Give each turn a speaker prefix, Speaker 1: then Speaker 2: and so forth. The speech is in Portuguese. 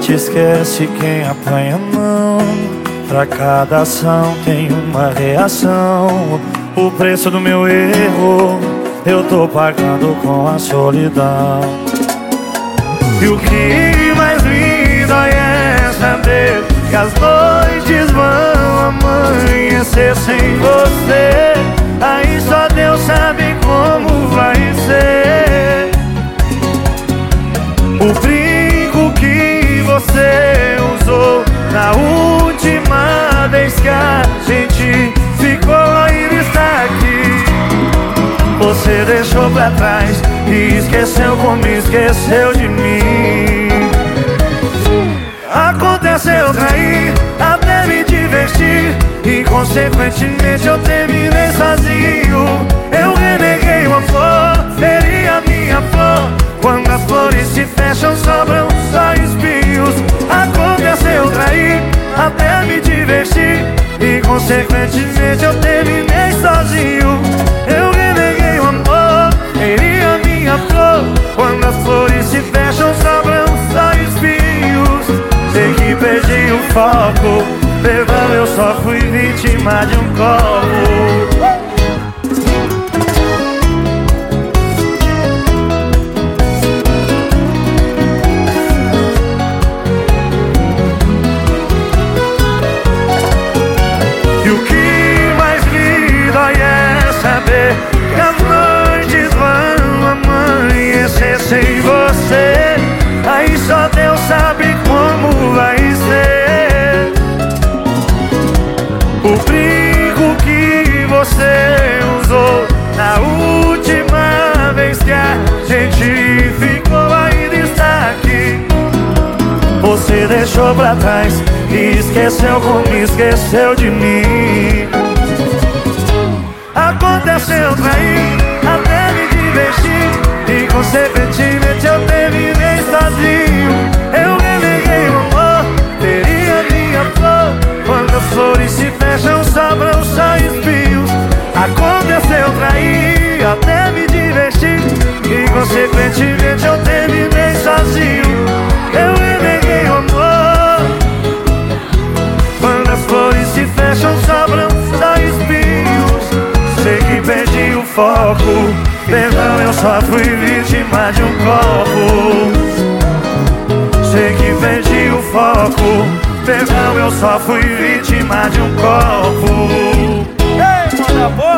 Speaker 1: te esquece quem apanha a mão. Pra cada ação tem uma reação. O preço do meu erro eu tô pagando com a solidão. E o que mais lindo é saber que as noites vão amanhecer sem você. Gente ficou ainda está aqui. Você deixou pra trás e esqueceu como esqueceu de mim. Aconteceu trair até me divertir e consequentemente eu terminei sozinho. Consequentemente eu terminei sozinho. Eu reneguei o amor, feri a minha flor. Quando as flores se fecham, sobram só espinhos. Sei que perdi o foco, perdão, eu só fui vítima de um copo. Só Deus sabe como vai ser. O brinco que você usou na última vez que a gente ficou ainda está aqui. Você deixou pra trás e esqueceu como esqueceu de mim. Aconteceu trair até me divertir e consequentemente Aconteceu trair até me divertir e consequentemente eu terminei sozinho. Eu reneguei o amor. Quando as flores se fecham, sobram só espinhos. Sei que perdi o foco. Perdão, eu só fui vítima de um copo. Sei que perdi o foco. Perdão, eu só fui vítima de um copo.
Speaker 2: Ei, manda boa!